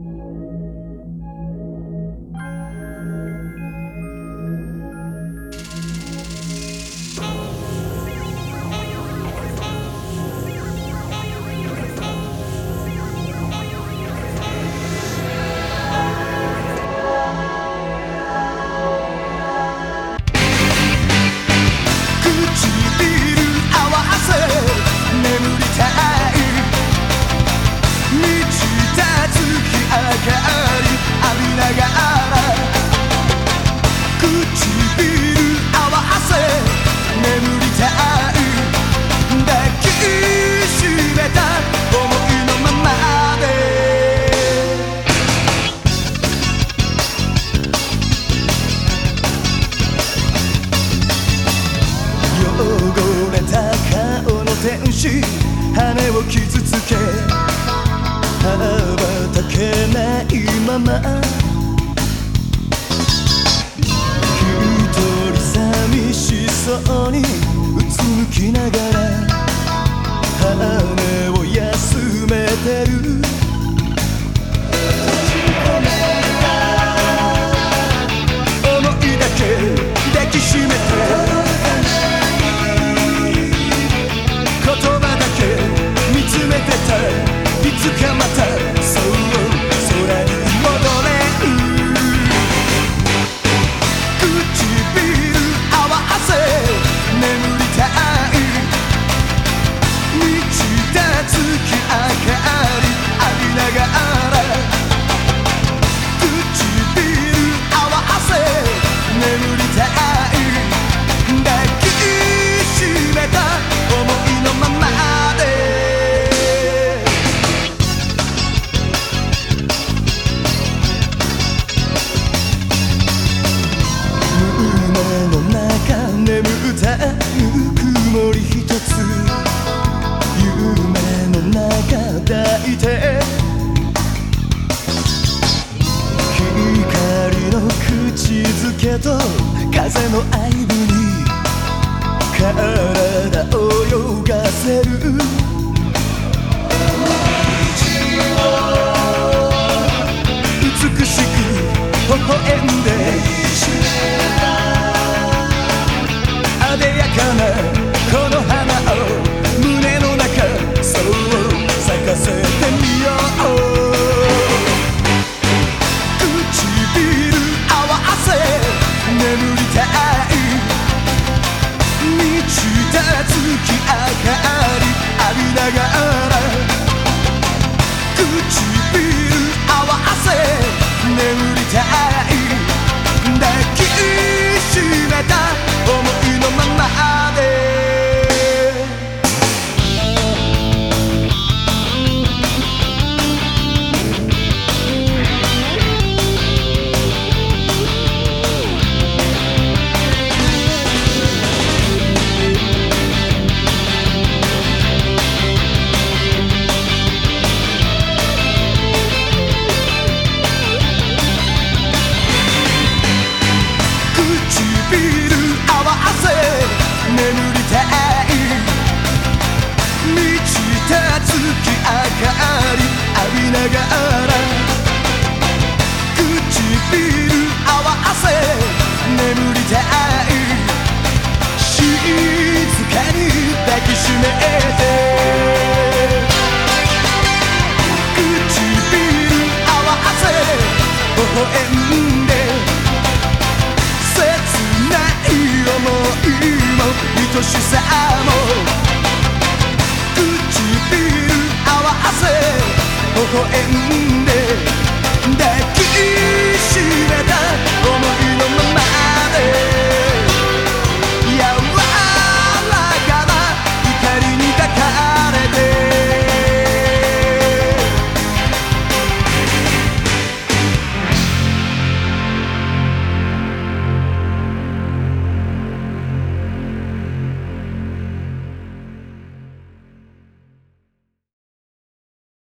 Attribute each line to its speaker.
Speaker 1: Música 眠りたい。抱きしめた思いのままで。汚れた顔の天使。羽を傷つけ羽ばたけないまま。花芽を休めてる。思いだけ抱きしめて言葉だけ見つめてた。いつかまたて光の口づけと風の愛にせ眠少しさも。唇合わせ微笑んで抱き